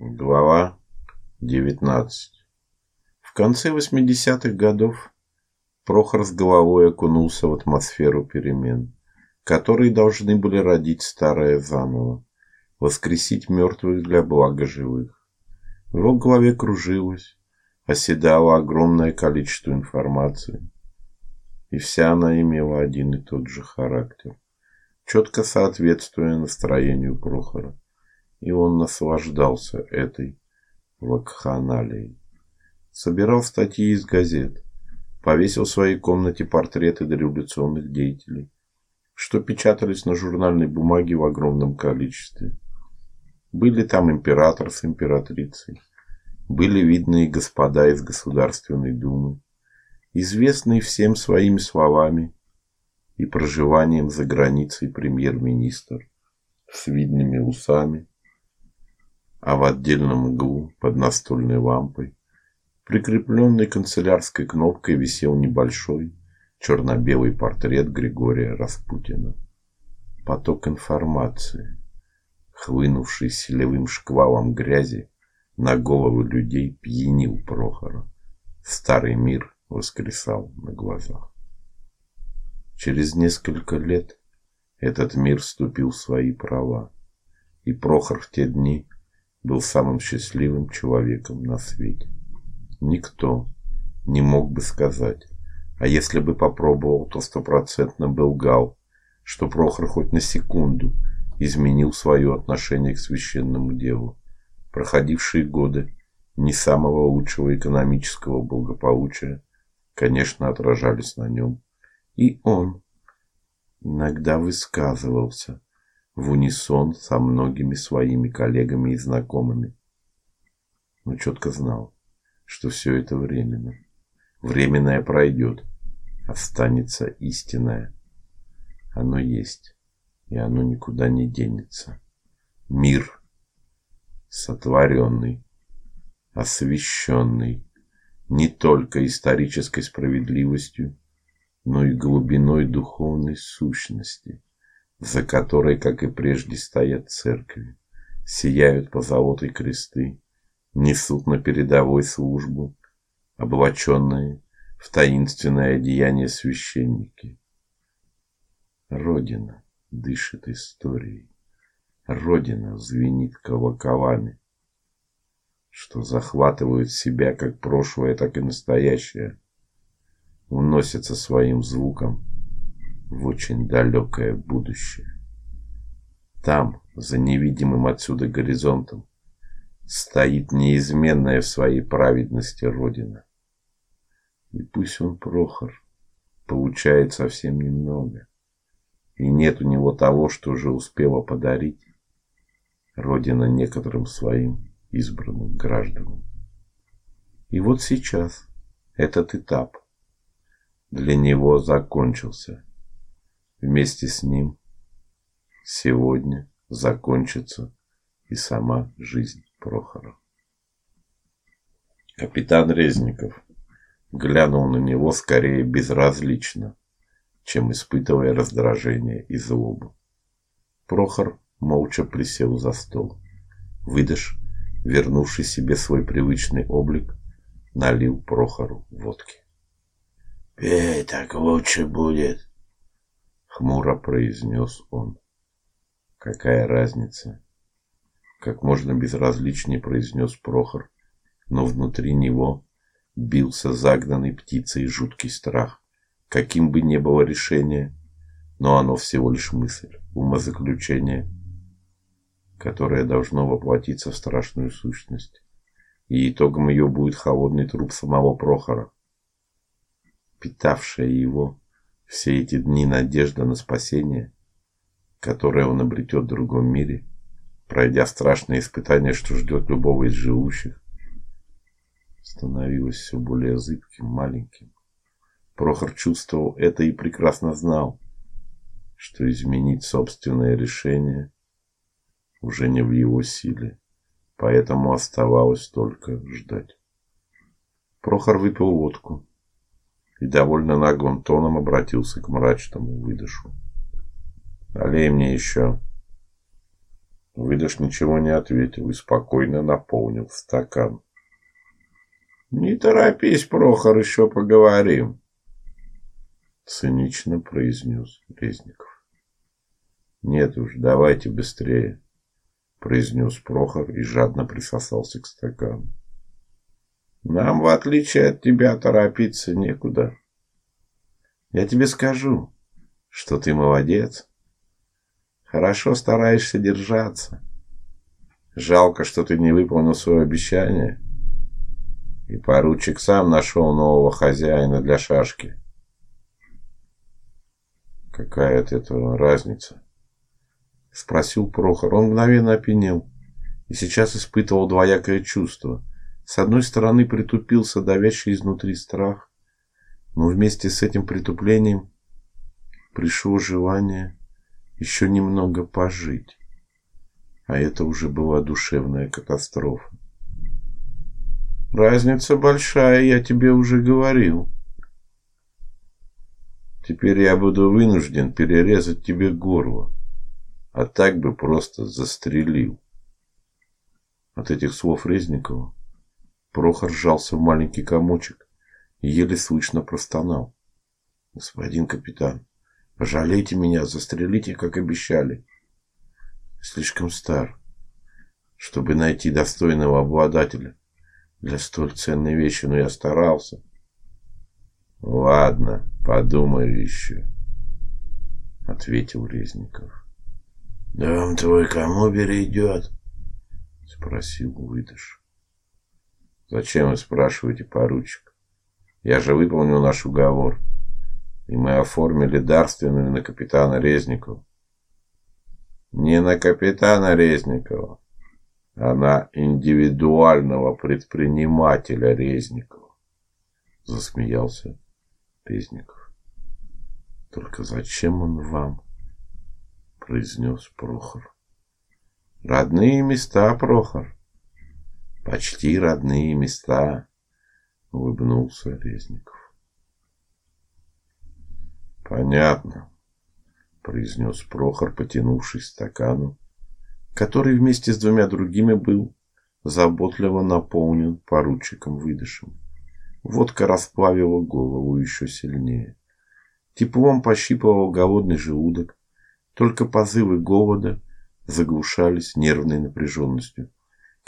Глава 19. В конце 80-х годов Прохор с головой окунулся в атмосферу перемен, которые должны были родить старое заново, воскресить мертвых для блага живых. В его голове кружилось, оседало огромное количество информации, и вся она имела один и тот же характер, четко соответствуя настроению Прохора и он наслаждался этой вакханалией. Собирал статьи из газет, повесил в своей комнате портреты дореволюционных деятелей, что печатались на журнальной бумаге в огромном количестве. Были там император с императрицей, были видные господа из Государственной Думы, известные всем своими словами и проживанием за границей премьер-министр с видными усами, а в отдельном углу под настольной лампой, прикрепленной канцелярской кнопкой, висел небольшой черно-белый портрет Григория Распутина. Поток информации, хлынувший селевым шквалом грязи на головы людей, пьянил Прохора. Старый мир воскресал на глазах. Через несколько лет этот мир вступил в свои права, и Прохор в те дни был самым счастливым человеком на свете. Никто не мог бы сказать, а если бы попробовал, то стопроцентно бы лгал, что Прохор хоть на секунду изменил свое отношение к священному делу. Проходившие годы не самого лучшего экономического благополучия, конечно, отражались на нем. И он иногда высказывался в унисон со многими своими коллегами и знакомыми. Но четко знал, что все это временно. Временное пройдет, останется истинное. Оно есть, и оно никуда не денется. Мир сотворенный, освященный не только исторической справедливостью, но и глубиной духовной сущности за которой, как и прежде, стоят церкви, сияют позолотой кресты, несут на передовой службу облаченные в таинственное одеяние священники. Родина дышит историей. Родина звенит колоколами, что захватывают себя как прошлое, так и настоящее, уносятся своим звуком в очень далекое будущее. Там, за невидимым отсюда горизонтом, стоит неизменная в своей праведности родина. И пусть он Прохор получает совсем немного, и нет у него того, что уже успела подарить родина некоторым своим избранным гражданам. И вот сейчас этот этап для него закончился. Вместе с ним сегодня закончится и сама жизнь Прохора. Капитан Резников глянул на него скорее безразлично, чем испытывая раздражение и злобу. Прохор молча присел за стол. Выдыш, вернувший себе свой привычный облик, налил Прохору водки. "Пей, так лучше будет", хмуро произнес он. Какая разница? Как можно безразличнее произнес Прохор, но внутри него бился загнанный птицей жуткий страх. Каким бы ни было решение, но оно всего лишь мысль, умозаключение, которое должно воплотиться в страшную сущность. И итогом ее будет холодный труп самого Прохора, питавшая его все эти дни надежда на спасение, которое он обретет в другом мире, пройдя страшные испытания, что ждет любого из живущих, становилось все более зыбким, маленьким. Прохор чувствовал это и прекрасно знал, что изменить собственное решение уже не в его силе, поэтому оставалось только ждать. Прохор выпил водку и довольно наглым тоном обратился к мрачному выдышу. Налей мне еще». Выдаш ничего не ответил и спокойно наполнил стакан. Не торопись, Прохор, еще поговорим, цинично произнес Резников. Нет уж, давайте быстрее, произнес Прохор и жадно присосался к стакану. Нам, в отличие от тебя, торопиться некуда. Я тебе скажу, что ты молодец. Хорошо стараешься держаться. Жалко, что ты не выполнил свое обещание. И поручик сам нашел нового хозяина для шашки. Какая от этого разница? спросил Прохор. Он мгновенно опьянел и сейчас испытывал двоякое чувство. С одной стороны, притупился давящий изнутри страх, но вместе с этим притуплением пришло желание еще немного пожить. А это уже была душевная катастрофа. Разница большая, я тебе уже говорил. Теперь я буду вынужден перерезать тебе горло, а так бы просто застрелил. От этих слов Резникова Прохор сжался в маленький комочек и еле слышно простонал: "Господин капитан, пожалейте меня, застрелите, как обещали. Слишком стар, чтобы найти достойного обладателя для столь ценной вещи, но я старался. Ладно, подумаю еще, ответил Резников. Дом твой кому перейдет? спросил Выдыш. Зачем вы спрашиваете, поручик? Я же выполнил наш уговор, и мы оформили дарственную на капитана Резникова. Не на капитана Резникова, а на индивидуального предпринимателя Резникова, засмеялся Резников. Только зачем он вам? произнес Прохор. Родные места, Прохор. Почти родные места, улыбнулся Резников. Понятно, произнес Прохор, потянувшись к стакану, который вместе с двумя другими был заботливо наполнен поручиком выдышем. Водка расплавила голову еще сильнее. Теплом пощипывал голодный желудок, только позывы голода заглушались нервной напряженностью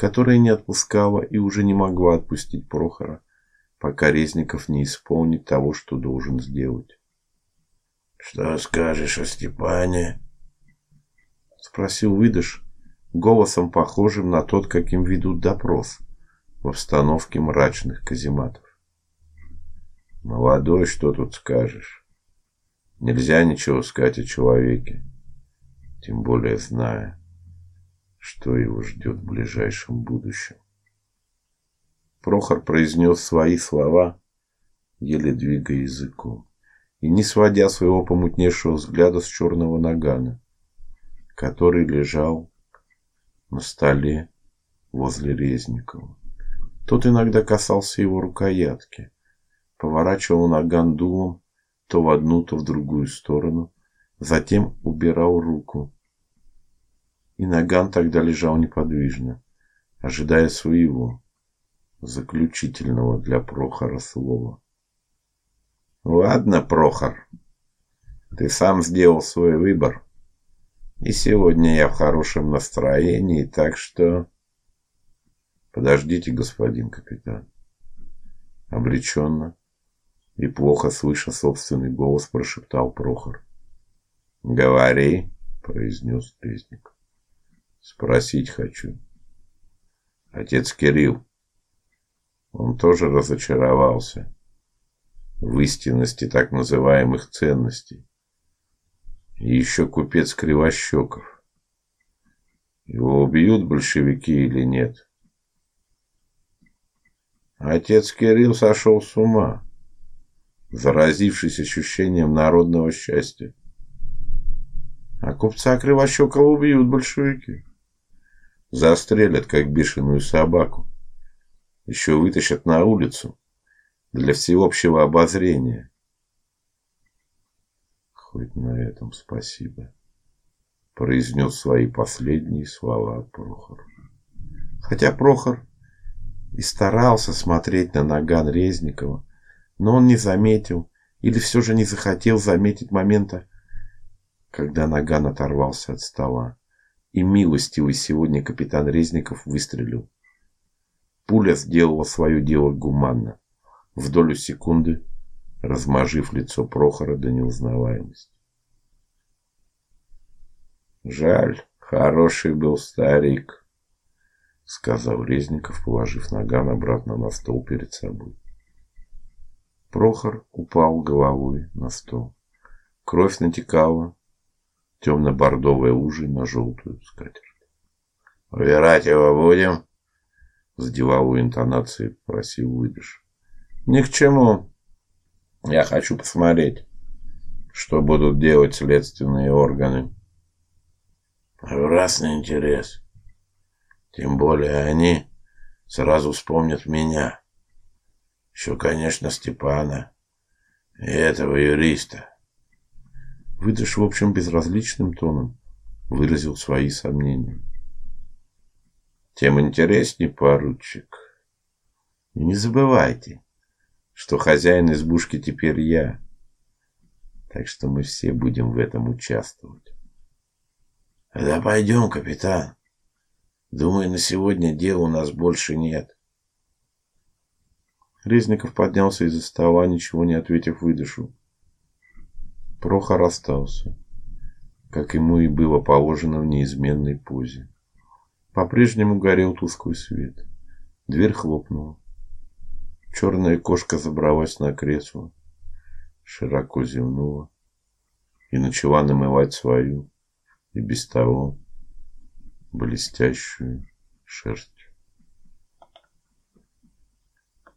которая не отпускала и уже не могла отпустить Прохора, пока Резников не исполнит того, что должен сделать. Что скажешь о Степане? спросил Выдыш, голосом похожим на тот, каким ведут допрос в обстановке мрачных казематов. Молодой, что тут скажешь? Нельзя ничего сказать о человеке, тем более зная, что его ждет в ближайшем будущем. Прохор произнес свои слова, еле двигая языком, и не сводя своего помутневшего взгляда с черного нагана, который лежал на столе возле Резникова. Тот иногда касался его рукоятки, поворачивал наган дулом то в одну, то в другую сторону, затем убирал руку и Наган тогда лежал неподвижно, ожидая своего заключительного для Прохора слова. Ладно, Прохор. Ты сам сделал свой выбор. И сегодня я в хорошем настроении, так что Подождите, господин капитан. Обреченно и плохо слыша собственный голос, прошептал Прохор. "Говори", произнес Резник. Спросить хочу. Отец Кирилл. Он тоже разочаровался в истинности так называемых ценностей. И еще купец Кривощеков. Его убьют большевики или нет? Отец Кирилл сошел с ума, заразившись ощущением народного счастья. А купца Кривощекова убьют большевики. Застрелят, как бешеную собаку. Еще вытащат на улицу для всеобщего обозрения. Хоть на этом спасибо, произнес свои последние слова Прохор. Хотя Прохор и старался смотреть на наган Резникова, но он не заметил или все же не захотел заметить момента, когда наган оторвался от стола, и милостивый сегодня капитан Резников выстрелил. Пуля сделала свое дело гуманно, в долю секунды размажив лицо Прохора до неузнаваемости. Жаль, хороший был старик, сказал Резников, положив наган обратно на стол перед собой. Прохор упал головой на стол. Кровь натекала темно бордовая лужей на желтую скатерть. Убирать его будем? с деловой интонацией просил выдыш. Ни к чему. Я хочу посмотреть, что будут делать следственные органы. Ужасный интерес. Тем более они сразу вспомнят меня. Еще, конечно, Степана и этого юриста. Выдыш, в общем, безразличным тоном выразил свои сомнения. Тем интереснее, поручик. И не забывайте, что хозяин избушки теперь я. Так что мы все будем в этом участвовать. Да пойдем, капитан. Думаю, на сегодня дел у нас больше нет. Резников поднялся из-за стола, ничего не ответив выдышу. Прохор остался, как ему и было положено в неизменной позе. По-прежнему горел тусклый свет. Дверь хлопнула. Черная кошка забралась на кресло, широко зевнула и начала намывать свою и без того блестящую шерсть.